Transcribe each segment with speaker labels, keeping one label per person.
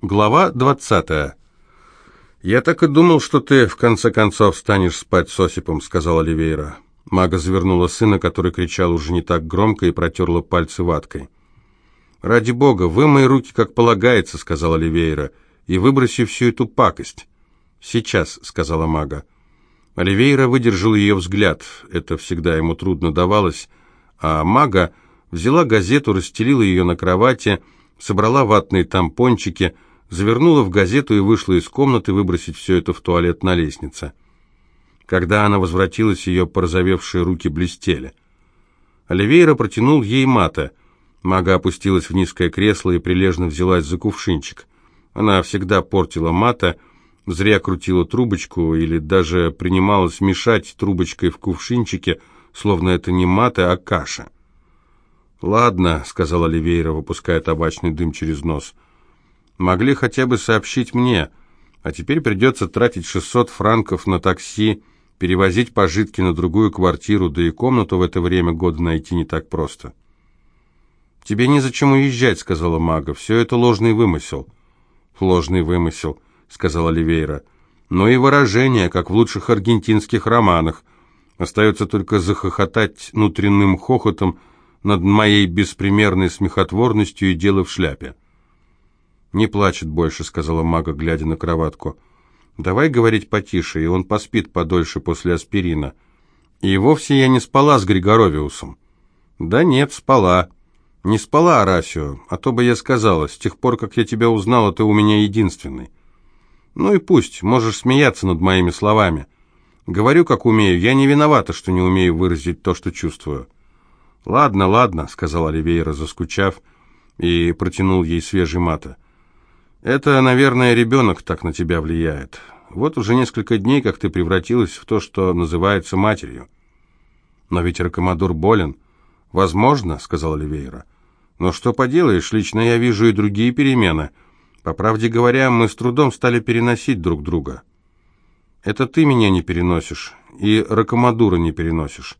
Speaker 1: Глава 20. «Я так и думал, что ты, в конце концов, станешь спать с Осипом», — сказала Оливейра. Мага завернула сына, который кричал уже не так громко, и протерла пальцы ваткой. «Ради бога, вымой руки, как полагается», — сказала Оливейра, — «и выброси всю эту пакость». «Сейчас», — сказала мага. Оливейра выдержал ее взгляд, это всегда ему трудно давалось, а мага взяла газету, расстелила ее на кровати, собрала ватные тампончики — завернула в газету и вышла из комнаты выбросить все это в туалет на лестнице. Когда она возвратилась, ее порозовевшие руки блестели. Оливейра протянул ей мата. Мага опустилась в низкое кресло и прилежно взялась за кувшинчик. Она всегда портила мата, зря крутила трубочку или даже принималась мешать трубочкой в кувшинчике, словно это не мата, а каша. «Ладно», — сказала Оливейра, выпуская табачный дым через нос, — Могли хотя бы сообщить мне, а теперь придется тратить 600 франков на такси, перевозить пожитки на другую квартиру, да и комнату в это время года найти не так просто. «Тебе незачем уезжать», — сказала Мага, — «все это ложный вымысел». «Ложный вымысел», — сказала Оливейра. «Но и выражение, как в лучших аргентинских романах. Остается только захохотать внутренним хохотом над моей беспримерной смехотворностью и дело в шляпе». «Не плачет больше», — сказала мага, глядя на кроватку. «Давай говорить потише, и он поспит подольше после аспирина». «И вовсе я не спала с Григоровиусом». «Да нет, спала». «Не спала, Арасио, а то бы я сказала, с тех пор, как я тебя узнала, ты у меня единственный». «Ну и пусть, можешь смеяться над моими словами. Говорю, как умею, я не виновата, что не умею выразить то, что чувствую». «Ладно, ладно», — сказал Оливейра, заскучав, и протянул ей свежий мата. Это, наверное, ребенок так на тебя влияет. Вот уже несколько дней, как ты превратилась в то, что называется матерью. Но ведь Ракомадур болен. Возможно, сказал Оливейра. Но что поделаешь, лично я вижу и другие перемены. По правде говоря, мы с трудом стали переносить друг друга. Это ты меня не переносишь, и Ракомадура не переносишь.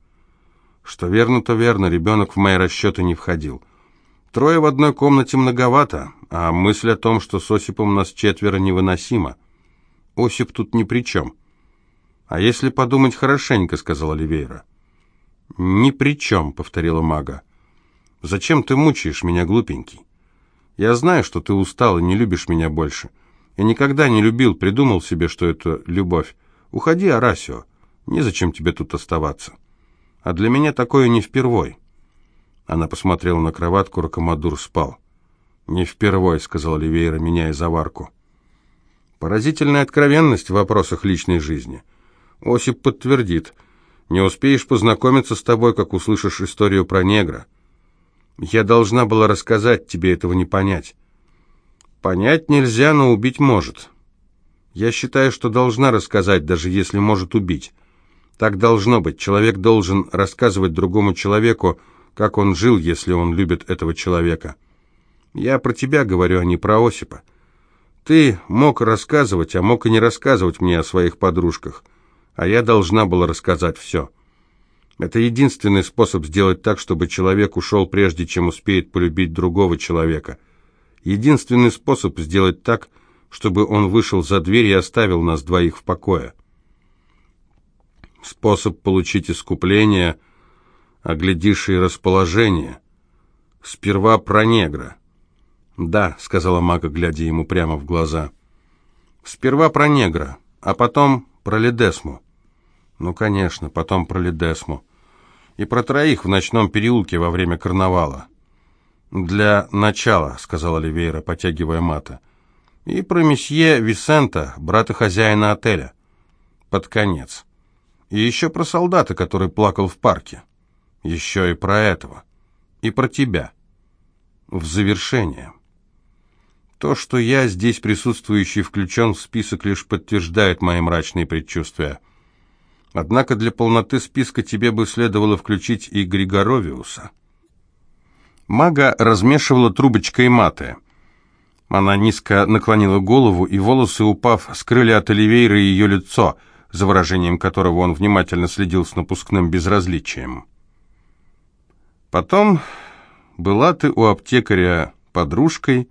Speaker 1: Что верно, то верно, ребенок в мои расчеты не входил. Трое в одной комнате многовато, а мысль о том, что с Осипом нас четверо, невыносима. Осип тут ни при чем. А если подумать хорошенько, сказал Оливейра. «Ни при чем», — повторила мага. «Зачем ты мучаешь меня, глупенький? Я знаю, что ты устал и не любишь меня больше. Я никогда не любил, придумал себе, что это любовь. Уходи, Арасио, незачем тебе тут оставаться. А для меня такое не впервой». Она посмотрела на кроватку, Ракомадур спал. «Не впервой», — сказал Оливейра, меняя заварку. «Поразительная откровенность в вопросах личной жизни. Осип подтвердит. Не успеешь познакомиться с тобой, как услышишь историю про негра. Я должна была рассказать, тебе этого не понять. Понять нельзя, но убить может. Я считаю, что должна рассказать, даже если может убить. Так должно быть. Человек должен рассказывать другому человеку, как он жил, если он любит этого человека. Я про тебя говорю, а не про Осипа. Ты мог рассказывать, а мог и не рассказывать мне о своих подружках, а я должна была рассказать все. Это единственный способ сделать так, чтобы человек ушел прежде, чем успеет полюбить другого человека. Единственный способ сделать так, чтобы он вышел за дверь и оставил нас двоих в покое. Способ получить искупление – а и расположение. Сперва про негра. «Да», — сказала Мага, глядя ему прямо в глаза. «Сперва про негра, а потом про Ледесму». «Ну, конечно, потом про Ледесму. И про троих в ночном переулке во время карнавала». «Для начала», — сказала Оливейра, потягивая мата. «И про месье Висента, брата хозяина отеля». «Под конец». «И еще про солдата, который плакал в парке». Еще и про этого. И про тебя. В завершение. То, что я здесь присутствующий включен в список, лишь подтверждает мои мрачные предчувствия. Однако для полноты списка тебе бы следовало включить и Григоровиуса. Мага размешивала трубочкой маты. Она низко наклонила голову, и волосы, упав, скрыли от Оливейра ее лицо, за выражением которого он внимательно следил с напускным безразличием. Потом была ты у аптекаря подружкой,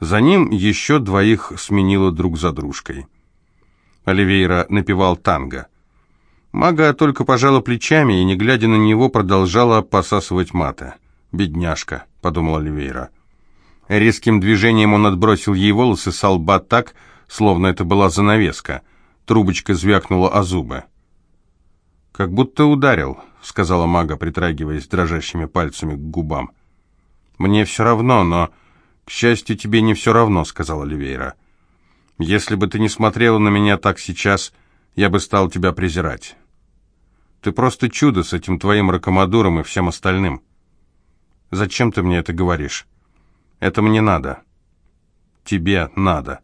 Speaker 1: За ним еще двоих сменило друг за дружкой. Оливейра напевал танго. Мага только пожала плечами и, не глядя на него, продолжала посасывать маты. «Бедняжка», — подумал Оливейра. Резким движением он отбросил ей волосы с лба так, словно это была занавеска. Трубочка звякнула о зубы. «Как будто ударил», — сказала мага, притрагиваясь дрожащими пальцами к губам. «Мне все равно, но...» «К счастью, тебе не все равно», — сказала Оливейра. «Если бы ты не смотрела на меня так сейчас, я бы стал тебя презирать. Ты просто чудо с этим твоим ракомадуром и всем остальным. Зачем ты мне это говоришь? Это мне надо. Тебе надо.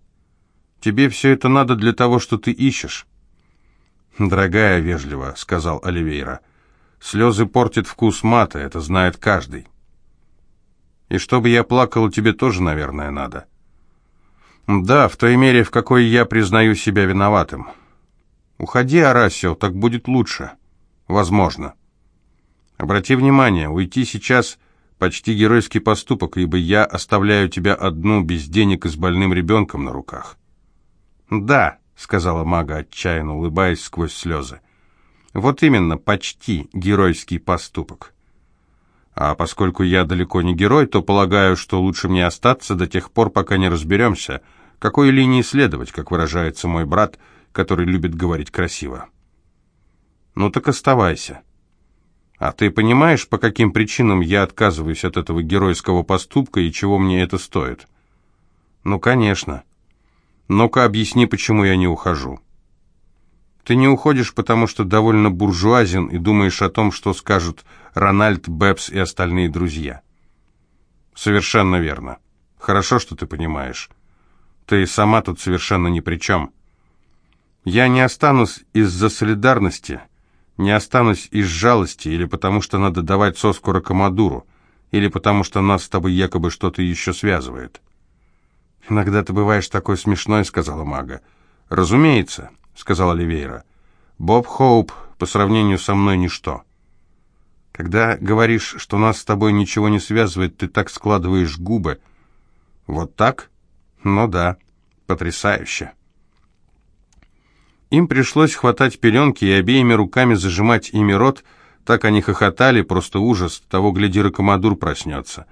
Speaker 1: Тебе все это надо для того, что ты ищешь». «Дорогая, вежливо», — сказал Оливейра. «Слезы портят вкус мата, это знает каждый». И чтобы я плакал, тебе тоже, наверное, надо. Да, в той мере, в какой я признаю себя виноватым. Уходи, Арасио, так будет лучше. Возможно. Обрати внимание, уйти сейчас почти геройский поступок, ибо я оставляю тебя одну без денег и с больным ребенком на руках. Да, сказала мага, отчаянно улыбаясь сквозь слезы. Вот именно, почти геройский поступок. А поскольку я далеко не герой, то полагаю, что лучше мне остаться до тех пор, пока не разберемся, какой линии следовать, как выражается мой брат, который любит говорить красиво. Ну так оставайся. А ты понимаешь, по каким причинам я отказываюсь от этого геройского поступка и чего мне это стоит? Ну, конечно. Ну-ка объясни, почему я не ухожу. Ты не уходишь, потому что довольно буржуазен и думаешь о том, что скажут Рональд, Бэбс и остальные друзья. Совершенно верно. Хорошо, что ты понимаешь. Ты сама тут совершенно ни при чем. Я не останусь из-за солидарности, не останусь из жалости, или потому что надо давать соску Ракомадуру, или потому что нас с тобой якобы что-то еще связывает. «Иногда ты бываешь такой смешной», — сказала Мага. «Разумеется», — сказала Оливейра. «Боб Хоуп по сравнению со мной ничто. Когда говоришь, что нас с тобой ничего не связывает, ты так складываешь губы. Вот так? Ну да, потрясающе». Им пришлось хватать пеленки и обеими руками зажимать ими рот, так они хохотали, просто ужас, того, гляди, Ракомадур проснется.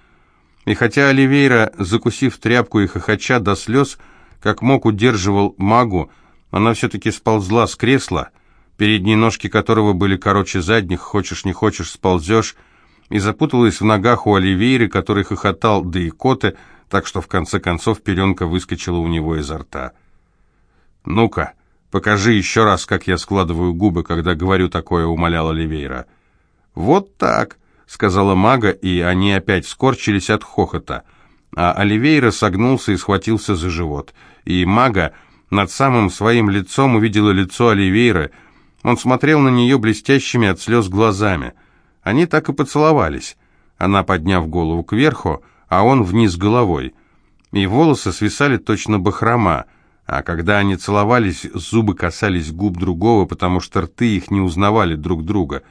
Speaker 1: И хотя Оливейра, закусив тряпку и хохоча до слез, как мог удерживал магу, она все-таки сползла с кресла, передние ножки которого были короче задних, хочешь не хочешь, сползешь, и запуталась в ногах у Оливейры, который хохотал да и коты, так что в конце концов пеленка выскочила у него изо рта. «Ну-ка, покажи еще раз, как я складываю губы, когда говорю такое», — умоляла Оливейра. «Вот так», — сказала мага, и они опять скорчились от хохота. А Оливейра согнулся и схватился за живот. И мага над самым своим лицом увидела лицо Оливейра. Он смотрел на нее блестящими от слез глазами. Они так и поцеловались. Она, подняв голову кверху, а он вниз головой. И волосы свисали точно бахрома, а когда они целовались, зубы касались губ другого, потому что рты их не узнавали друг друга.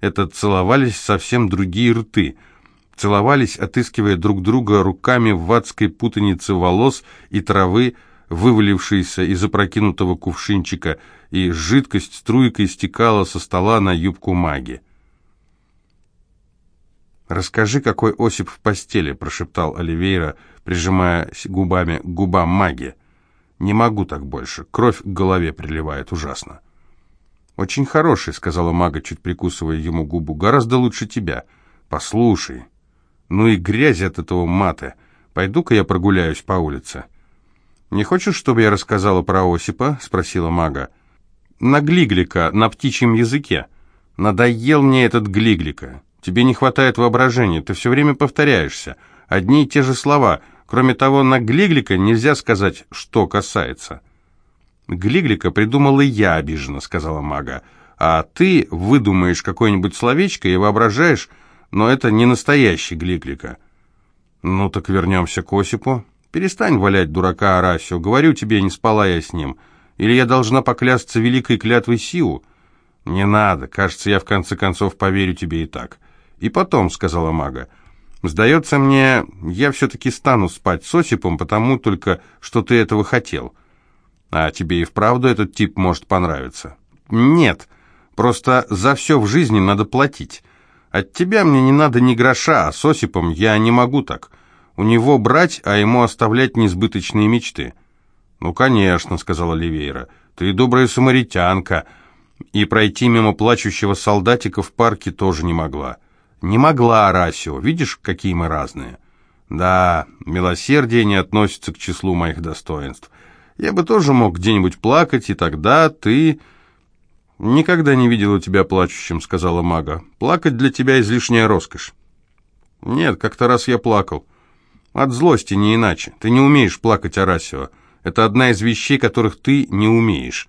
Speaker 1: Это целовались совсем другие рты. Целовались, отыскивая друг друга руками в адской путанице волос и травы, вывалившийся из опрокинутого кувшинчика, и жидкость струйкой стекала со стола на юбку маги. «Расскажи, какой Осип в постели», — прошептал Оливейра, прижимая губами к губам маги. «Не могу так больше. Кровь к голове приливает ужасно». «Очень хороший», — сказала мага, чуть прикусывая ему губу. «Гораздо лучше тебя. Послушай. Ну и грязь от этого мата. Пойду-ка я прогуляюсь по улице». «Не хочешь, чтобы я рассказала про Осипа?» — спросила мага. «На Глиглика, на птичьем языке. Надоел мне этот Глиглика. Тебе не хватает воображения, ты все время повторяешься. Одни и те же слова. Кроме того, на Глиглика нельзя сказать, что касается». «Глиглика придумала я», — обиженно сказала мага. «А ты выдумаешь какое-нибудь словечко и воображаешь, но это не настоящий Глиглика». «Ну так вернемся к Осипу. Перестань валять дурака Арасио. Говорю тебе, не спала я с ним. Или я должна поклясться великой клятвой Сиу? Не надо. Кажется, я в конце концов поверю тебе и так. И потом, — сказала мага, — Сдается мне, я все-таки стану спать с Осипом, потому только, что ты этого хотел. А тебе и вправду этот тип может понравиться? Нет, просто за все в жизни надо платить. От тебя мне не надо ни гроша, а с Осипом я не могу так. У него брать, а ему оставлять несбыточные мечты. «Ну, конечно», — сказала Ливейра, — «ты добрая самаритянка, и пройти мимо плачущего солдатика в парке тоже не могла». «Не могла, Арасио, видишь, какие мы разные?» «Да, милосердие не относится к числу моих достоинств. Я бы тоже мог где-нибудь плакать, и тогда ты...» «Никогда не видела тебя плачущим», — сказала мага. «Плакать для тебя излишняя роскошь». «Нет, как-то раз я плакал. От злости, не иначе. Ты не умеешь плакать, Арасио. Это одна из вещей, которых ты не умеешь».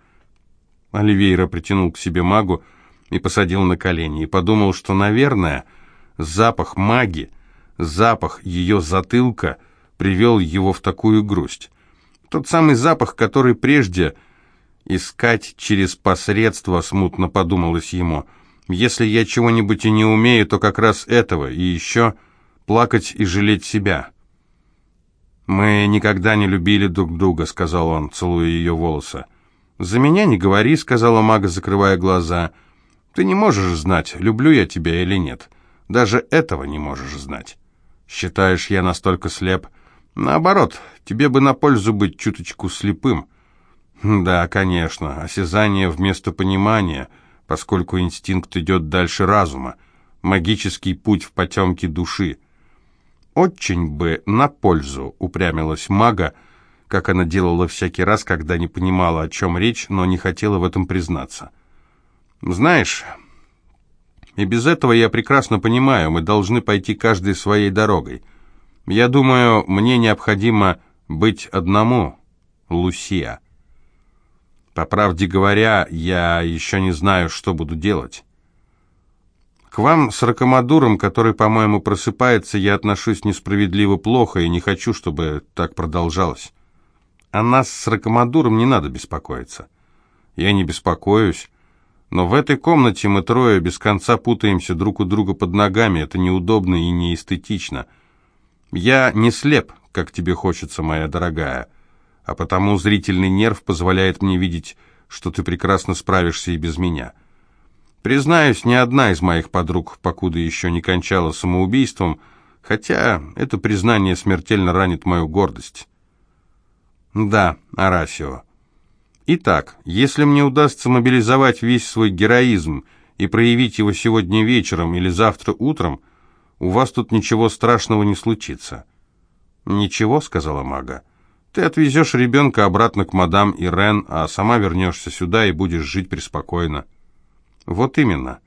Speaker 1: Оливейра притянул к себе магу и посадил на колени, и подумал, что, наверное, запах маги, запах ее затылка привел его в такую грусть. Тот самый запах, который прежде искать через посредство, смутно подумалось ему. Если я чего-нибудь и не умею, то как раз этого, и еще плакать и жалеть себя». «Мы никогда не любили друг друга», — сказал он, целуя ее волосы. «За меня не говори», — сказала мага, закрывая глаза. «Ты не можешь знать, люблю я тебя или нет. Даже этого не можешь знать. Считаешь, я настолько слеп? Наоборот, тебе бы на пользу быть чуточку слепым». «Да, конечно, осязание вместо понимания, поскольку инстинкт идет дальше разума, магический путь в потемки души». «Очень бы на пользу», — упрямилась мага, как она делала всякий раз, когда не понимала, о чем речь, но не хотела в этом признаться. «Знаешь, и без этого я прекрасно понимаю, мы должны пойти каждой своей дорогой. Я думаю, мне необходимо быть одному, Лусия. По правде говоря, я еще не знаю, что буду делать». К вам с Ракомадуром, который, по-моему, просыпается, я отношусь несправедливо плохо и не хочу, чтобы так продолжалось. О нас с Ракомадуром не надо беспокоиться. Я не беспокоюсь, но в этой комнате мы трое без конца путаемся друг у друга под ногами, это неудобно и неэстетично. Я не слеп, как тебе хочется, моя дорогая, а потому зрительный нерв позволяет мне видеть, что ты прекрасно справишься и без меня». Признаюсь, ни одна из моих подруг, покуда еще не кончала самоубийством, хотя это признание смертельно ранит мою гордость. Да, Арасио. Итак, если мне удастся мобилизовать весь свой героизм и проявить его сегодня вечером или завтра утром, у вас тут ничего страшного не случится. Ничего, сказала мага. Ты отвезешь ребенка обратно к мадам Ирен, а сама вернешься сюда и будешь жить преспокойно. Вот именно.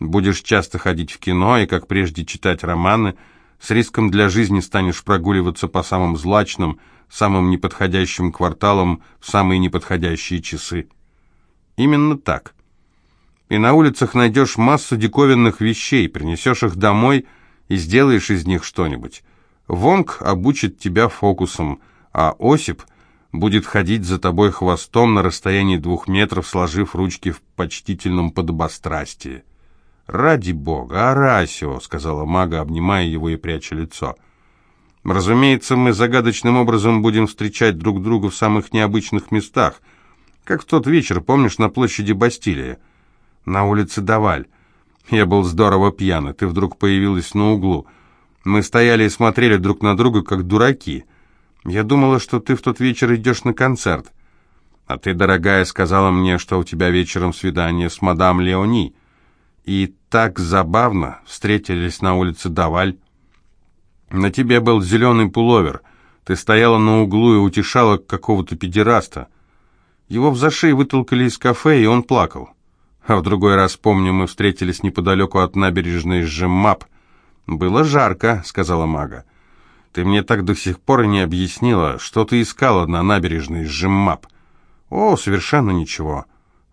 Speaker 1: Будешь часто ходить в кино и, как прежде, читать романы, с риском для жизни станешь прогуливаться по самым злачным, самым неподходящим кварталам в самые неподходящие часы. Именно так. И на улицах найдешь массу диковинных вещей, принесешь их домой и сделаешь из них что-нибудь. Вонг обучит тебя фокусам, а Осип — будет ходить за тобой хвостом на расстоянии двух метров, сложив ручки в почтительном подобострастии. «Ради бога, Арасио!» — сказала мага, обнимая его и пряча лицо. «Разумеется, мы загадочным образом будем встречать друг друга в самых необычных местах, как в тот вечер, помнишь, на площади Бастилии, на улице Даваль. Я был здорово пьян, и ты вдруг появилась на углу. Мы стояли и смотрели друг на друга, как дураки». Я думала, что ты в тот вечер идешь на концерт. А ты, дорогая, сказала мне, что у тебя вечером свидание с мадам Леони. И так забавно встретились на улице Даваль. На тебе был зеленый пуловер. Ты стояла на углу и утешала какого-то педераста. Его в зашей вытолкали из кафе, и он плакал. А в другой раз, помню, мы встретились неподалеку от набережной Жеммап. «Было жарко», — сказала мага. Ты мне так до сих пор и не объяснила, что ты искала на набережной Жиммап. О, совершенно ничего.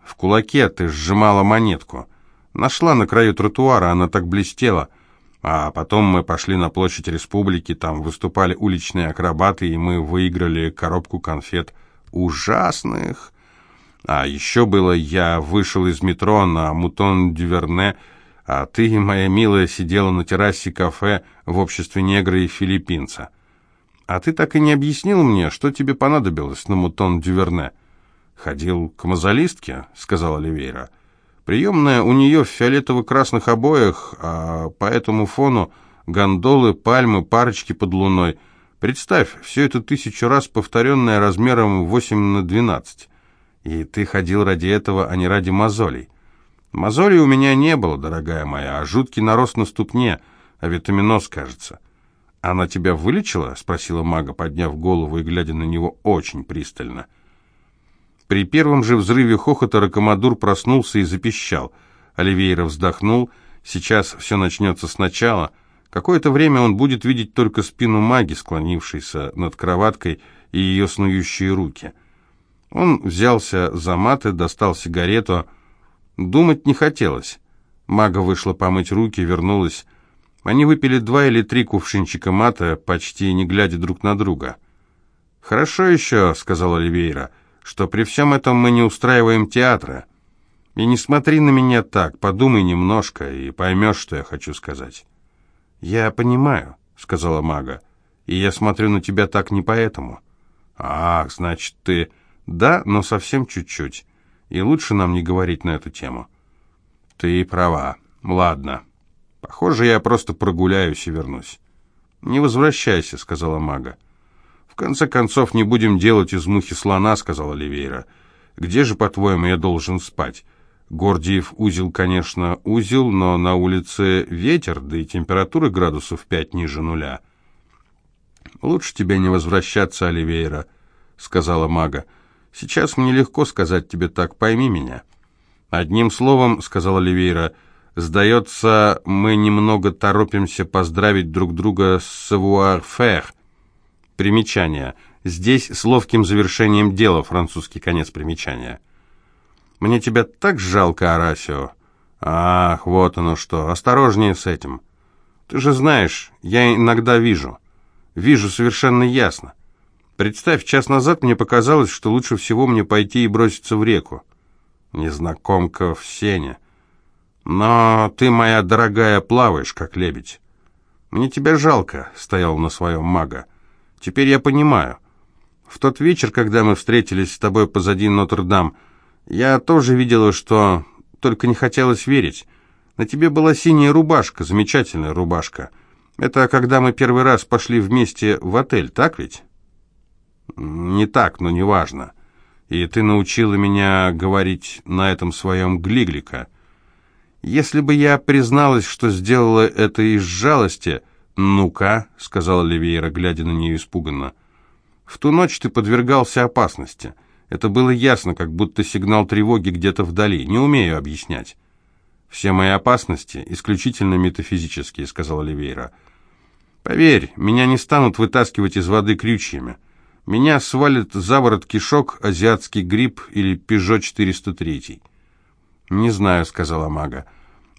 Speaker 1: В кулаке ты сжимала монетку. Нашла на краю тротуара, она так блестела. А потом мы пошли на площадь республики, там выступали уличные акробаты, и мы выиграли коробку конфет. Ужасных! А еще было, я вышел из метро на Мутон-Дюверне, а ты, моя милая, сидела на террасе кафе в обществе негра и филиппинца. А ты так и не объяснил мне, что тебе понадобилось на мутон Дюверне. Ходил к мозолистке, сказал Оливейра. Приемная у нее в фиолетово-красных обоях, а по этому фону гондолы, пальмы, парочки под луной. Представь, все это тысячу раз повторенное размером 8 на 12. И ты ходил ради этого, а не ради мозолей. Мозолей у меня не было, дорогая моя, а жуткий нарост на ступне, а витаминоз, кажется. «Она тебя вылечила?» — спросила мага, подняв голову и глядя на него очень пристально. При первом же взрыве хохота Ракомадур проснулся и запищал. Оливейра вздохнул. «Сейчас все начнется сначала». Какое-то время он будет видеть только спину маги, склонившейся над кроваткой, и ее снующие руки. Он взялся за маты, достал сигарету. Думать не хотелось. Мага вышла помыть руки, вернулась. Они выпили два или три кувшинчика мата, почти не глядя друг на друга. «Хорошо еще», — сказал Оливейра, — «что при всем этом мы не устраиваем театра. И не смотри на меня так, подумай немножко и поймешь, что я хочу сказать». «Я понимаю», — сказала мага, — «и я смотрю на тебя так не поэтому». «Ах, значит, ты...» «Да, но совсем чуть-чуть. И лучше нам не говорить на эту тему». «Ты права. Ладно». Похоже, я просто прогуляюсь и вернусь. «Не возвращайся», — сказала мага. «В конце концов, не будем делать из мухи слона», — сказала Оливейра. «Где же, по-твоему, я должен спать? Гордиев узел, конечно, узел, но на улице ветер, да и температура градусов пять ниже нуля». «Лучше тебе не возвращаться, Оливейра», — сказала мага. «Сейчас мне легко сказать тебе так, пойми меня». «Одним словом», — сказала Оливейра, — Сдается, мы немного торопимся поздравить друг друга с savoir-faire. Примечание. Здесь с ловким завершением дела, французский конец примечания. Мне тебя так жалко, Арасио. Ах, вот оно что. Осторожнее с этим. Ты же знаешь, я иногда вижу. Вижу совершенно ясно. Представь, час назад мне показалось, что лучше всего мне пойти и броситься в реку. Незнакомка в сене. Но ты, моя дорогая, плаваешь, как лебедь. Мне тебя жалко, стоял на своем мага. Теперь я понимаю. В тот вечер, когда мы встретились с тобой позади Нотр-Дам, я тоже видела, что только не хотелось верить. На тебе была синяя рубашка, замечательная рубашка. Это когда мы первый раз пошли вместе в отель, так ведь? Не так, но неважно. И ты научила меня говорить на этом своем глиглика. «Если бы я призналась, что сделала это из жалости...» «Ну-ка», — сказала Ливейра, глядя на нее испуганно. «В ту ночь ты подвергался опасности. Это было ясно, как будто сигнал тревоги где-то вдали. Не умею объяснять». «Все мои опасности исключительно метафизические», — сказала Ливейра. «Поверь, меня не станут вытаскивать из воды крючьями. Меня свалит заворот кишок, азиатский гриб или Пежо 403». «Не знаю», — сказала мага.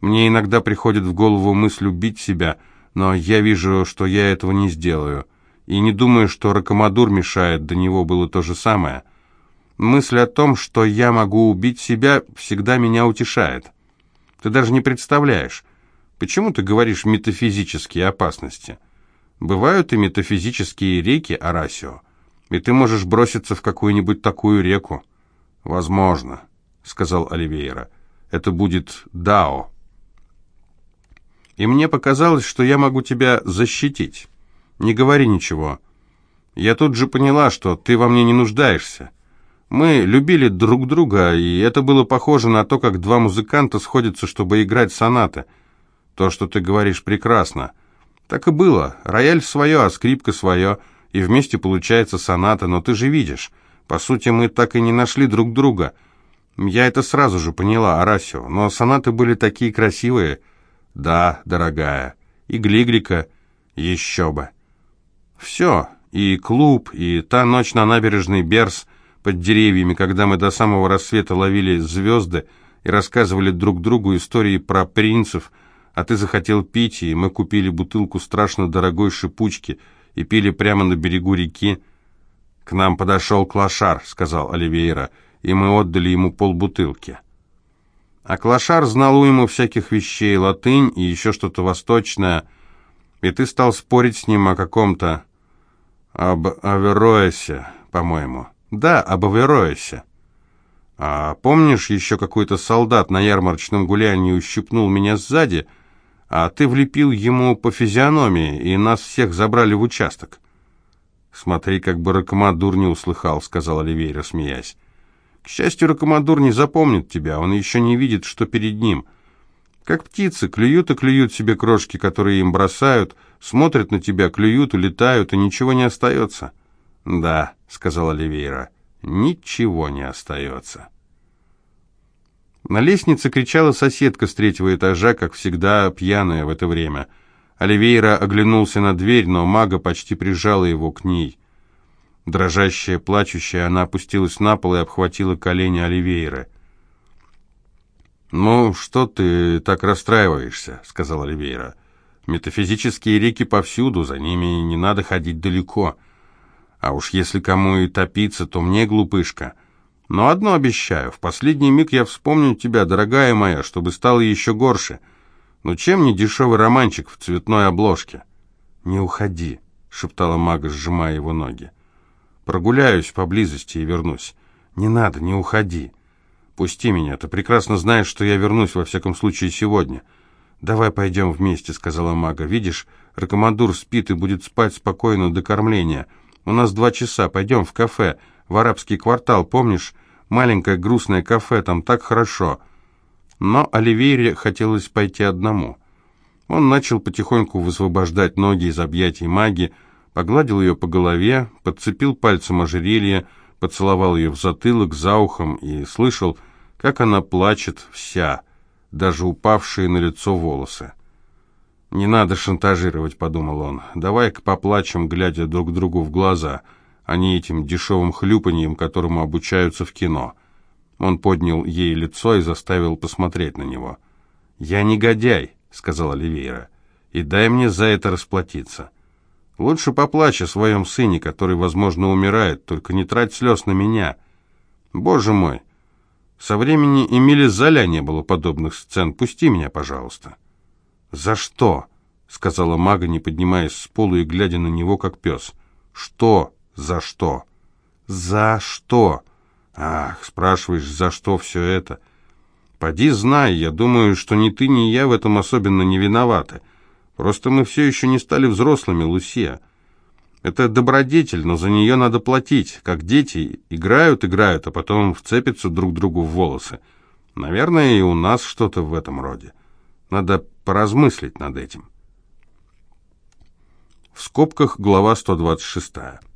Speaker 1: «Мне иногда приходит в голову мысль убить себя, но я вижу, что я этого не сделаю. И не думаю, что Ракомадур мешает, до него было то же самое. Мысль о том, что я могу убить себя, всегда меня утешает. Ты даже не представляешь, почему ты говоришь метафизические опасности? Бывают и метафизические реки, Арасио, и ты можешь броситься в какую-нибудь такую реку. Возможно, сказал Оливейра. Это будет Дао. И мне показалось, что я могу тебя защитить. Не говори ничего. Я тут же поняла, что ты во мне не нуждаешься. Мы любили друг друга, и это было похоже на то, как два музыканта сходятся, чтобы играть сонаты. То, что ты говоришь, прекрасно. Так и было. Рояль свое, а скрипка свое, и вместе получается соната, но ты же видишь. По сути, мы так и не нашли друг друга — я это сразу же поняла, Арасио, но сонаты были такие красивые. Да, дорогая, и Глиглика еще бы. Все, и клуб, и та ночь на набережной Берс под деревьями, когда мы до самого рассвета ловили звезды и рассказывали друг другу истории про принцев, а ты захотел пить, и мы купили бутылку страшно дорогой шипучки и пили прямо на берегу реки. «К нам подошел клошар», — сказал Оливейра, — и мы отдали ему полбутылки. А Клашар знал уйму всяких вещей, латынь и еще что-то восточное, и ты стал спорить с ним о каком-то... об Авероэсе, по-моему. Да, об Авероэсе. А помнишь, еще какой-то солдат на ярмарочном гулянии ущипнул меня сзади, а ты влепил ему по физиономии, и нас всех забрали в участок? «Смотри, как бы Ракомадур не услыхал», — сказал Оливейра, смеясь. «К счастью, Ракомадур не запомнит тебя, он еще не видит, что перед ним. Как птицы, клюют и клюют себе крошки, которые им бросают, смотрят на тебя, клюют, улетают, и ничего не остается». «Да», — сказал Оливейра, — «ничего не остается». На лестнице кричала соседка с третьего этажа, как всегда, пьяная в это время. Оливейра оглянулся на дверь, но мага почти прижала его к ней. Дрожащая, плачущая, она опустилась на пол и обхватила колени Оливейры. «Ну, что ты так расстраиваешься?» — сказал Оливейра. «Метафизические реки повсюду, за ними не надо ходить далеко. А уж если кому и топиться, то мне, глупышка». Но одно обещаю, в последний миг я вспомню тебя, дорогая моя, чтобы стало еще горше. Ну чем не дешевый романчик в цветной обложке? Не уходи, шептала мага, сжимая его ноги. Прогуляюсь поблизости и вернусь. Не надо, не уходи. Пусти меня, ты прекрасно знаешь, что я вернусь во всяком случае сегодня. Давай пойдем вместе, сказала мага. Видишь, Ракомандур спит и будет спать спокойно до кормления. У нас два часа, пойдем в кафе в арабский квартал, помнишь? Маленькое грустное кафе, там так хорошо. Но Оливейре хотелось пойти одному. Он начал потихоньку высвобождать ноги из объятий маги, погладил ее по голове, подцепил пальцем ожерелье, поцеловал ее в затылок, за ухом и слышал, как она плачет вся, даже упавшие на лицо волосы. «Не надо шантажировать», — подумал он. «Давай-ка поплачем, глядя друг другу в глаза» а не этим дешевым хлюпаньем, которому обучаются в кино. Он поднял ей лицо и заставил посмотреть на него. «Я негодяй», — сказала Оливейра, — «и дай мне за это расплатиться. Лучше поплачь о своем сыне, который, возможно, умирает, только не трать слез на меня. Боже мой, со времени Эмили Золя не было подобных сцен. Пусти меня, пожалуйста». «За что?» — сказала мага, не поднимаясь с полу и глядя на него, как пес. «Что?» «За что?» «За что?» «Ах, спрашиваешь, за что все это?» «Поди знай, я думаю, что ни ты, ни я в этом особенно не виноваты. Просто мы все еще не стали взрослыми, Лусия. Это добродетель, но за нее надо платить. Как дети играют, играют, а потом вцепятся друг другу в волосы. Наверное, и у нас что-то в этом роде. Надо поразмыслить над этим». В скобках глава 126.